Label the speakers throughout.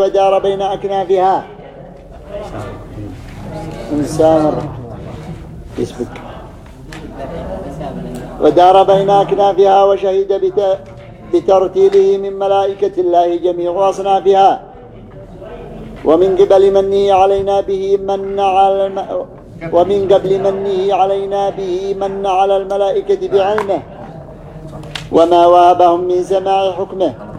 Speaker 1: ودار بين أكنافها. إنسان. يسبق ودار بين أكنافها وشهد بت... بترتيله من ملائكة الله جميع أصنافها. ومن قبل منه علينا به من على الم... ومن قبل منه علينا به من على الملائكة بعلمه. وما وهبهم من سماع حكمه.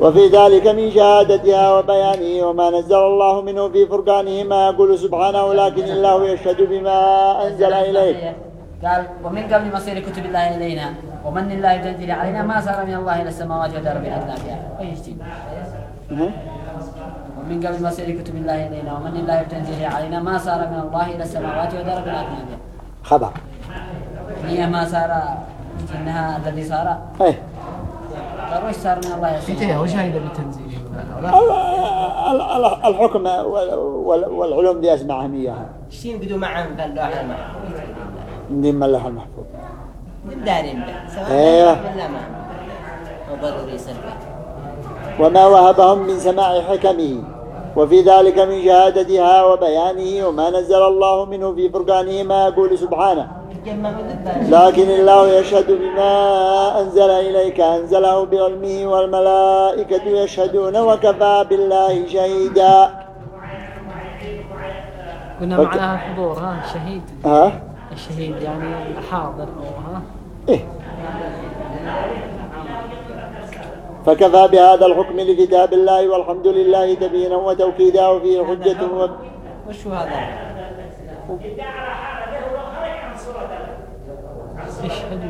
Speaker 1: وفي ذلك من شهادتها وبيانه وما نزل الله منه في فرقانه ما يقول سبحانه لكن الله يشهد بما أنزل إليه
Speaker 2: قال ومن قبل مصير كتب الله إلينا ومن الله تنزل علينا ما صار من الله إلى السماوات ودار بالأدنى فيها ويشتي ومن قبل مصير كتب الله إلينا ومن الله تنزل علينا ما صار من الله إلى السماوات ودار بالأدنى فيها
Speaker 1: خبر.
Speaker 2: هي ما صار إنها الذي صار
Speaker 1: إيه.
Speaker 2: قال وش صار من الله السماوات
Speaker 3: شيء وش هيدا
Speaker 1: ال- الحكم وال- وال- والعلوم دي أسمعهم إياها.
Speaker 4: شين بدو معهم في اللوحة المحفوظ.
Speaker 1: من ملح المحفوظ.
Speaker 4: من به سواء وضروري سلبه
Speaker 1: وما وهبهم من سماع حكمه وفي ذلك من شهادتها وبيانه وما نزل الله منه في فرقانه ما يقول سبحانه. لكن الله يشهد بما أنزل إليك أنزله بعلمه والملائكة يشهدون وكفى بالله شهيدا. أوكي.
Speaker 3: معناها الحضور ها الشهيد
Speaker 1: ها؟
Speaker 3: الشهيد يعني الحاضر أو ها
Speaker 1: إيه. فكفى بهذا الحكم لكتاب الله والحمد لله تبينا وتوكيدا وفيه حجة و...
Speaker 4: وشو هذا؟
Speaker 3: يشهد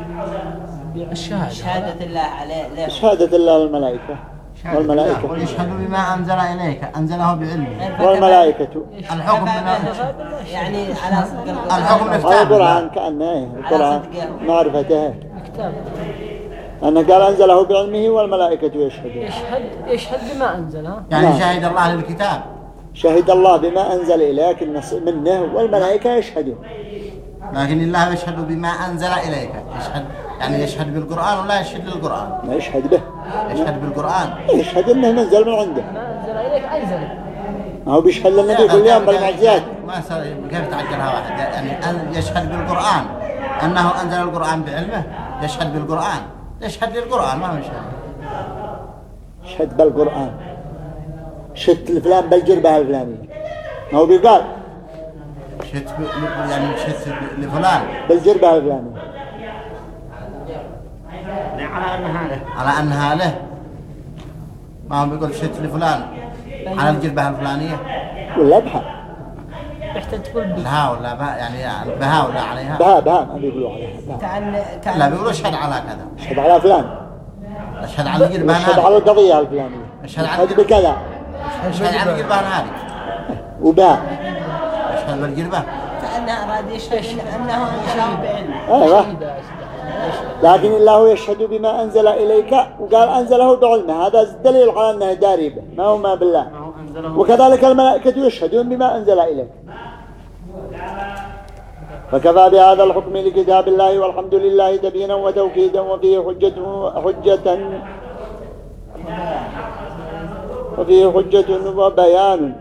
Speaker 3: بالشهادة
Speaker 4: شهادة الله عليه له
Speaker 1: شهادة الله والملائكة. والملائكة.
Speaker 5: ويشهد بما أنزل إليك. أنزله بعلمه.
Speaker 1: والملائكة.
Speaker 5: الحكم من
Speaker 4: يعني على صدق القرآن.
Speaker 5: الحكم كتاب
Speaker 1: القرآن. كأنه. القرآن. معرفته.
Speaker 3: كتاب
Speaker 1: أنه قال أنزله بعلمه والملائكة يشهدون.
Speaker 3: يشهد يشهد بما أنزل ها؟
Speaker 5: يعني
Speaker 1: نعم.
Speaker 5: شهد الله للكتاب
Speaker 1: شهد الله بما أنزل إليك منه والملائكة يشهدون.
Speaker 5: لكن الله يشهد بما أنزل إليك. يشهد يعني يشهد بالقرآن ولا يشهد للقرآن؟
Speaker 1: ما يشهد به.
Speaker 5: يشهد بالقرآن.
Speaker 1: يشهد إنه نزل من عنده.
Speaker 3: ما أنزل إليك أنزل.
Speaker 1: ما هو بيشهد للنبي كل يوم بالمعجزات
Speaker 5: ما صار كيف تعجلها واحد؟ يعني أن يشهد بالقرآن. أنه أنزل القرآن بعلمه؟ يشهد بالقرآن. يشهد للقرآن ما هو يشهد.
Speaker 1: شهد بالقرآن. شهد الفلان بالجربة الفلانية. ما هو بيقال؟
Speaker 5: ب- يعني شهد لفلان.
Speaker 1: بالجربة الفلانية
Speaker 5: على أنها له ما هو بيقول شهد لفلان. على الجلبة الفلانية؟
Speaker 1: ولا بها
Speaker 3: يحتاج تقول بي.
Speaker 5: لها ولا بها؟ يعني بها ولا عليها؟
Speaker 1: بها بها ما بيقولوا عليها. بها.
Speaker 4: كأن
Speaker 5: لا بيقولوا أشهد على كذا.
Speaker 1: يشهد على فلان.
Speaker 5: أشهد على الجلبة
Speaker 1: يشهد على القضية الفلانية.
Speaker 5: يشهد على
Speaker 1: بكذا.
Speaker 5: أشهد على الجلبة هذه.
Speaker 1: وبها.
Speaker 5: اشهد بالجلبة
Speaker 4: كأنه أراد يشهد أنه أنزله بعلم
Speaker 1: أيوه. لكن الله يشهد بما أنزل إليك وقال أنزله بعلمه. هذا دليل على أنه داري به. ما هو ما بالله. وكذلك الملائكة يشهدون بما أنزل إليك. فكفى بهذا الحكم لكتاب الله والحمد لله تبينا وتوكيدا وفيه حجة حجة وفيه حجة وبيان.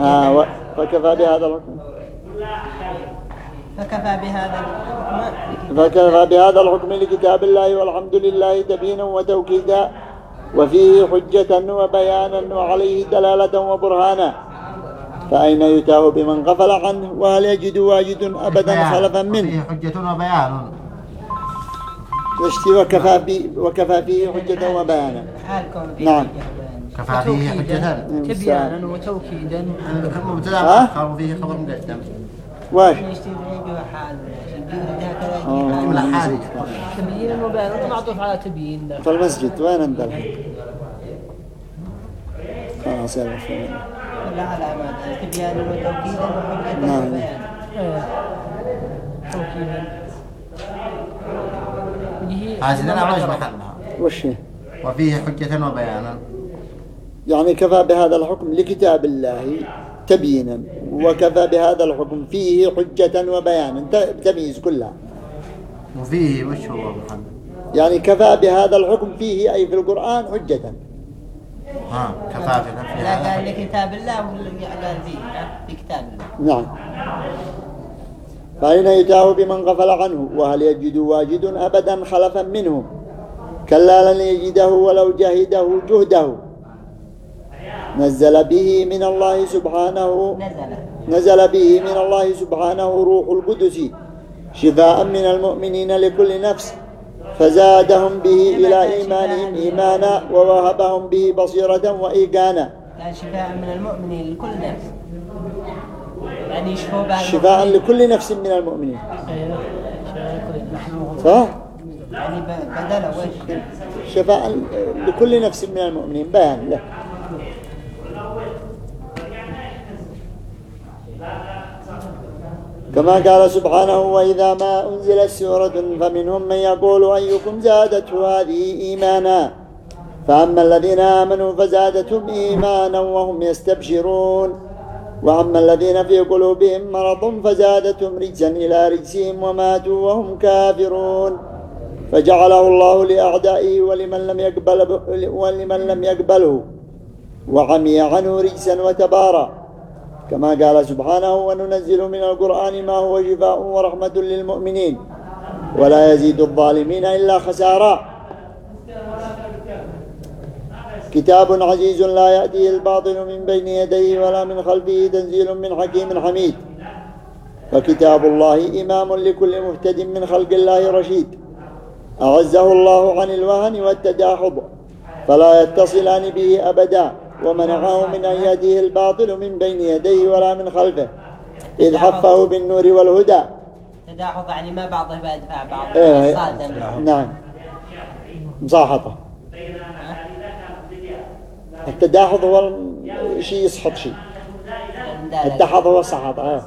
Speaker 1: آه و- فكفى بهذا الحكم
Speaker 4: فكفى بهذا الحكم
Speaker 1: فكفى بهذا الحكم لكتاب الله والحمد لله تبينا وتوكيدا وفيه حجة وبيانا وعليه دلالة وبرهانا. فأين يتاه بمن غفل عنه؟ وهل يجد واجد أبدا خلفا منه؟
Speaker 5: فيه حجة وبيان.
Speaker 1: وكفى, وكفى فيه حجة وبيانا. نعم.
Speaker 5: كفى فيه حجة
Speaker 3: تبيانا وتوكيدا.
Speaker 5: مبتدا؟ مؤخر وفيه خبر مقدم
Speaker 1: واش آه.
Speaker 3: تبيينا وبيانا معطوف على تبيين.
Speaker 1: في المسجد وين أنت؟ الحين خلاص يلا في-
Speaker 4: ولا على ما تبيان وتوكيدا وحجة
Speaker 1: نعم.
Speaker 4: وبيان.
Speaker 3: توكيدا.
Speaker 5: هذه. محلها.
Speaker 1: وش؟
Speaker 5: وفيه حجة وبيانا.
Speaker 1: يعني كفى بهذا الحكم لكتاب الله تبيينا وكفى بهذا الحكم فيه حجة وبيانا تمييز كلها.
Speaker 5: وفيه وش هو محمد
Speaker 1: يعني كفى بهذا الحكم فيه أي في القرآن حجة.
Speaker 5: ها كفى بنفسه
Speaker 4: لا. قال لكتاب الله ولا قال فيه ها؟ في كتاب الله.
Speaker 1: نعم. فأين يتاه بمن غفل عنه؟ وهل يجد واجد أبدا خلفا منه؟ كلا لن يجده ولو جهده جهده. نزل به من الله سبحانه
Speaker 4: نزل.
Speaker 1: به من الله سبحانه روح القدس شفاء من المؤمنين لكل نفس. فزادهم به إلى إيمانهم إيمانا. ووهبهم به بصيرة وإيقانا.
Speaker 4: قال شفاء من المؤمنين لكل نفس. يعني يشفوا بها
Speaker 1: شفاء لكل نفس من المؤمنين.
Speaker 3: أيوه
Speaker 1: صح؟
Speaker 4: يعني ب- بدله وش
Speaker 1: شفاء لكل نفس من المؤمنين بيان له كما قال سبحانه وإذا ما أنزلت سورة فمنهم من يقول أيكم زادته هذه إيمانا؟ فأما الذين آمنوا فزادتهم إيمانا وهم يستبشرون. وأما الذين في قلوبهم مرض فزادتهم رجسا إلى رجسهم وماتوا وهم كافرون. فجعله الله لأعدائه ولمن لم يقبل ولمن لم يقبله. وعمي عنه رجسا وتبارا كما قال سبحانه وننزل من القرآن ما هو شفاء ورحمة للمؤمنين ولا يزيد الظالمين إلا خسارا. كتاب عزيز لا يأتيه الباطل من بين يديه ولا من خلفه تنزيل من حكيم حميد. فكتاب الله إمام لكل مهتد من خلق الله رشيد. أعزه الله عن الوهن والتداحض فلا يتصلان به أبدا. ومنعه من أن يأتيه الباطل من بين يديه ولا من خلفه. إذ حفه بالنور والهدى.
Speaker 4: تداحض يعني ما بعضه بيدفع بعض
Speaker 1: إيه.
Speaker 4: صادم.
Speaker 1: نعم. مصاحطة التداحض هو شيء يسحط شيء. الدحض هو السحط آه.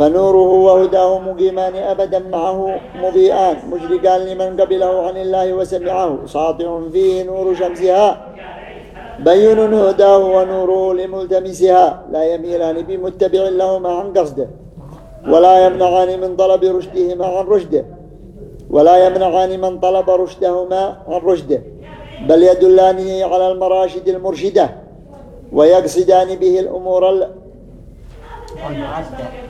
Speaker 1: فنوره وهداه مقيمان أبدا معه مضيئان مشرقان لمن قبله عن الله وسمعه ساطع فيه نور شمسها بين هداه ونوره لملتمسها لا يميلان بمتبع لهما عن قصده ولا يمنعان من طلب رشدهما عن رشده ولا يمنعان من طلب رشدهما عن رشده بل يدلانه على المراشد المرشدة ويقصدان به الأمور ال...
Speaker 4: المعدة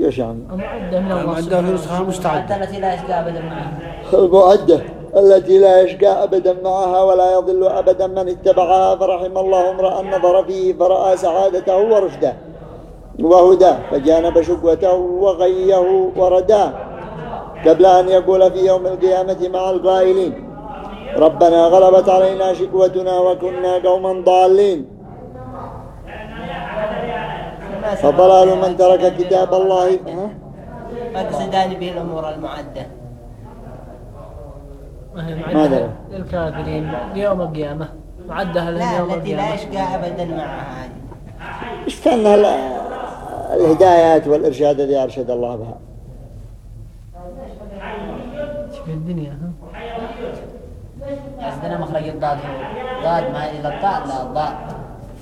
Speaker 1: إيش يعني؟
Speaker 3: المعدة من الله
Speaker 6: المعدة في
Speaker 3: سبحانه
Speaker 6: مستعدة
Speaker 2: التي لا يشقى أبدا معها.
Speaker 1: المعدة التي لا يشقى أبدا معها ولا يضل أبدا من اتبعها فرحم الله امرأ نظر فيه فرأى سعادته ورشده وهداه فجانب شقوته وغيه ورداه قبل أن يقول في يوم القيامة مع القائلين ربنا غلبت علينا شقوتنا وكنا قوما ضالين. فضلال من ترك كتاب الله. ها؟
Speaker 4: فاقصدان به الأمور المعدة.
Speaker 3: وهي
Speaker 1: ما
Speaker 3: معدة
Speaker 1: أدري.
Speaker 3: للكافرين ليوم القيامة. معدها لهم
Speaker 4: لا
Speaker 3: يوم
Speaker 4: التي لا
Speaker 3: القيامة
Speaker 4: يشقى أبدا معها هذه.
Speaker 1: إيش كان ال- الهدايات والإرشاد الذي أرشد الله بها؟
Speaker 3: إيش في الدنيا ها؟
Speaker 2: عندنا مخرج الضاد. هو ضاد ما إلا الضاد لا الضاد.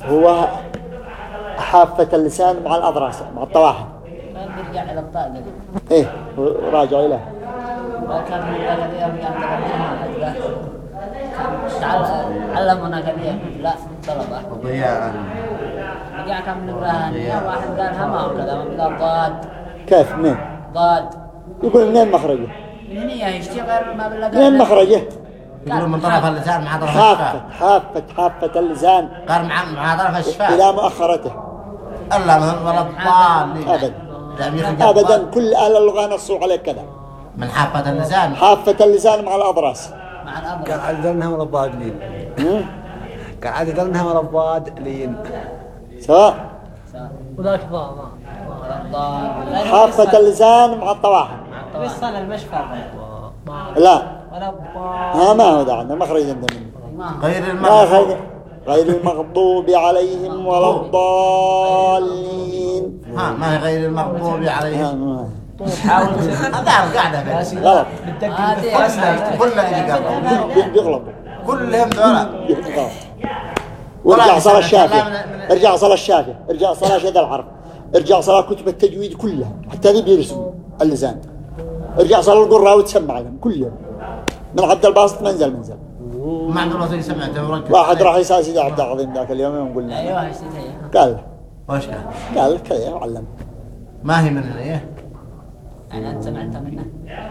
Speaker 1: هو حافة اللسان مع الأضراس مع الطواحن.
Speaker 2: كان بيرجع إلى قبل.
Speaker 1: إيه راجع إليه
Speaker 2: من كان علمنا لا طلبة.
Speaker 5: ضياء
Speaker 2: رجع من إبراهيم واحد قال هما وكذا قال ضاد.
Speaker 1: كيف؟ منين؟
Speaker 2: ضاد.
Speaker 1: يقول منين مخرجه؟
Speaker 2: من هنا يشتغل ما بالله
Speaker 1: منين مخرجه؟
Speaker 5: يقولون من طرف اللسان مع طرف
Speaker 1: حافة حافة حافة اللسان.
Speaker 5: قال مع مع طرف الشفاه
Speaker 1: إلى مؤخرته.
Speaker 5: إلا من ولا الضالين.
Speaker 1: أبدا. أبدا. كل أهل اللغة نصوا عليه كذا.
Speaker 5: من حافة اللسان.
Speaker 1: حافة اللسان مع الأضراس
Speaker 2: مع
Speaker 6: قال
Speaker 2: الأمر
Speaker 6: عدلناها ولا الضالين؟ قال عدلناها ولا الضالين.
Speaker 1: سواء.
Speaker 3: وذاك ضاع ضاع.
Speaker 1: حافة اللسان مع الطواحن.
Speaker 4: وصل المشفى.
Speaker 1: لا. ها ما هو ده عندنا مخرج عندنا
Speaker 2: ما. هو
Speaker 5: غير
Speaker 1: ما
Speaker 5: المغضوب.
Speaker 1: خرج غير المغضوب عليهم ولا الضالين.
Speaker 5: ها ما هي غير المغضوب عليهم.
Speaker 1: ما-
Speaker 2: حاول.
Speaker 5: هذا قاعدة بس.
Speaker 1: غلط.
Speaker 5: اللي
Speaker 1: بيغلطوا.
Speaker 5: كلهم
Speaker 1: بيغلطوا وارجع صلاة الشافعي ارجع صلاة الشافعي ارجع صلاة شذا العرب. ارجع صلاة كتب التجويد كلها. حتى ذي بيرسموا اللسان ارجع صلاة القراء وتسمع لهم كلهم. من عبد الباسط منزل منزل
Speaker 5: ما عبد الله سمعته ورجل
Speaker 1: واحد راح يسأل سيدي عبد العظيم ذاك اليوم يوم قلنا.
Speaker 2: أيوه؟
Speaker 1: قال.
Speaker 5: وش كان؟
Speaker 1: قال كذا وعلم
Speaker 5: ما هي من هنا إيه؟
Speaker 2: يعني أنت سمعت منه.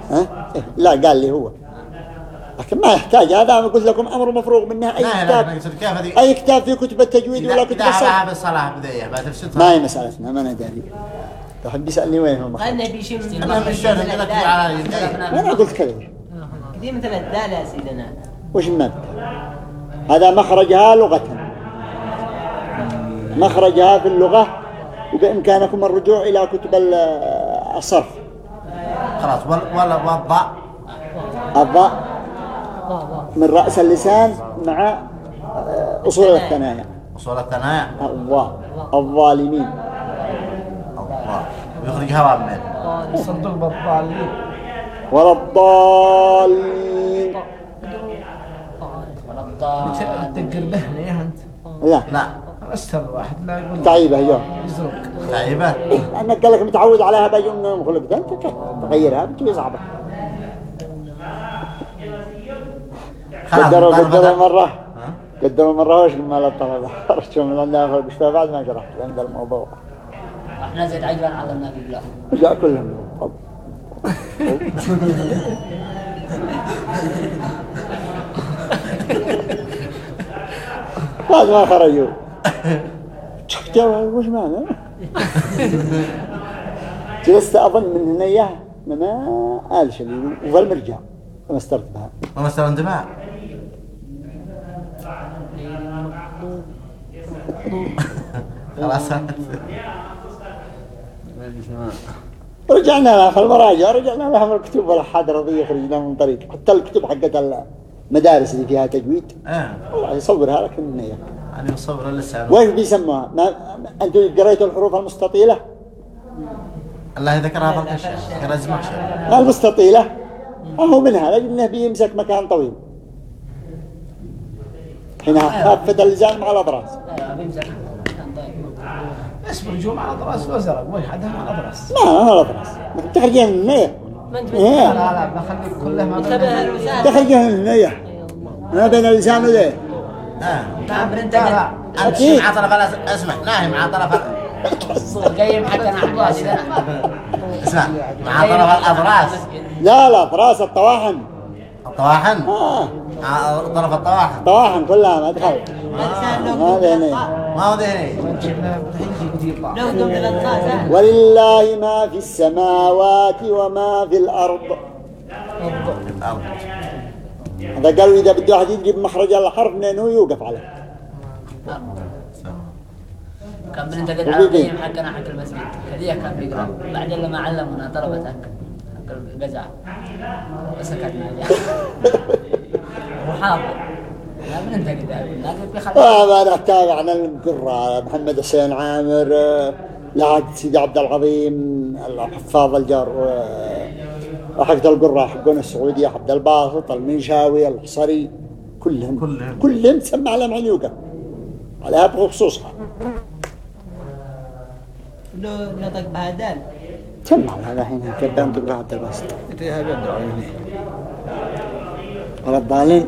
Speaker 1: ها؟ إيه، لا قال لي هو. لكن ما يحتاج. هذا أنا قلت لكم أمر مفروغ منها أي
Speaker 5: لا لا
Speaker 1: كتاب
Speaker 5: كيف؟ هذه
Speaker 1: أي كتاب في كتب التجويد ولا كتب الصرف
Speaker 5: لها بالصلاة بداية
Speaker 1: ما هي مسألتنا ما أنا داري تحب يسألني وين هو؟ مخرج.
Speaker 4: خلنا بيشي من
Speaker 5: يدي
Speaker 1: أنا قلت كذا.
Speaker 4: دي مثل الدال يا سيدنا.
Speaker 1: وش المادة هذا مخرجها لغة. مخرجها في اللغة وبإمكانكم الرجوع إلى كتب ال- الصرف.
Speaker 5: خلاص ولا ولا والضاء.
Speaker 1: الضاء من رأس اللسان مع آه، أصول الثنايا.
Speaker 5: وصول الثنايا.
Speaker 1: الضاء الظالمين.
Speaker 5: الله. ويخرج هواء منين
Speaker 3: صندوق بالضالين
Speaker 1: ولا الضالين.
Speaker 2: الضال
Speaker 3: تقر بهنا يا. انت
Speaker 1: لا
Speaker 5: لا.
Speaker 3: استر واحد لا يقول
Speaker 1: تعيبة هي
Speaker 3: يزرق.
Speaker 5: لعيبة
Speaker 1: أنك قال لك متعود عليها بيوم مخلق ده كيف؟ تغيرها بتجي صعبة؟
Speaker 5: خلاص
Speaker 1: قدروا
Speaker 5: ضرب
Speaker 1: قدروا
Speaker 5: ها؟
Speaker 1: قدروا مرة وش ما للطلبة خرجوا من عندنا مش بعد ما شرحت عند الموضوع.
Speaker 2: إحنا زيد عجبا علمنا بالله
Speaker 1: جاء كلهم. بعد ما خرجوا جوا وش معنى؟ جلست أظن من هنا إياه ما قال شيء وفالمرجع ما استرت بها.
Speaker 5: ومثلا انتباه خلاص.
Speaker 1: رجعنا لها في المراجع رجعنا لها من الكتب. والأحاد الرضية خرجنا من طريق حتى الكتب حقت المدارس اللي فيها تجويد.
Speaker 5: إيه
Speaker 1: والله يصورها لك من هي.
Speaker 5: يعني مصور اللسان
Speaker 1: وين بيسموها؟ ما أنتم قريتوا الحروف المستطيلة؟
Speaker 5: الله ذكرها فرق الشيء ذكر الزمخشري
Speaker 1: المستطيلة؟ هو منها. أنه بيمسك مكان طويل. مع الأضراس
Speaker 2: أيوه بيمسك طيب
Speaker 3: اسم الجوم على ضراس وزرق وحدها على ضراس
Speaker 1: ما هو الأضراس تخرجين من
Speaker 4: ما أنت
Speaker 3: لا
Speaker 1: إيه
Speaker 3: لا بخليك كلها ما
Speaker 1: تخرجين من النية ما بين اللسان
Speaker 5: آه
Speaker 2: نعم انت
Speaker 3: لا لا.
Speaker 5: امشي مع طرف اسمع. ناهي مع طرف
Speaker 2: قيم حقنا عباس
Speaker 5: اسمع. مع طرف الاضراس
Speaker 1: لا لا أضراس الطواحن
Speaker 5: الطواحن
Speaker 1: آه.
Speaker 5: مع طرف الطواحن.
Speaker 1: طواحن كلها ما دخل ما ذهني
Speaker 5: ما ذهني.
Speaker 1: ولله ما في السماوات وما في الأرض. هذا قالوا إذا بده واحد يجيب مخرج الحرف منين هو يوقف عليه؟
Speaker 2: كان بننتقد على القيم حقنا حق المسجد. هذيك كان بيقرأ. بعدين لما علمونا طلبة حق حق القزع وسكتنا بيخلي
Speaker 1: آه تابعنا القراء محمد حسين عامر لعد سيدي عبد العظيم الحفاظ الجار وحقت القراء حقون السعودية عبد الباسط المنشاوي الحصري كلهم
Speaker 5: كلهم.
Speaker 1: كلهم سمع لهم عن يوقف عليها بخصوصها
Speaker 4: لو نطق بهدال
Speaker 1: سمع لها الحين كبان تقرا عبد الباسط
Speaker 6: انت
Speaker 1: ولا الضالين